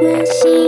我心。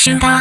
集落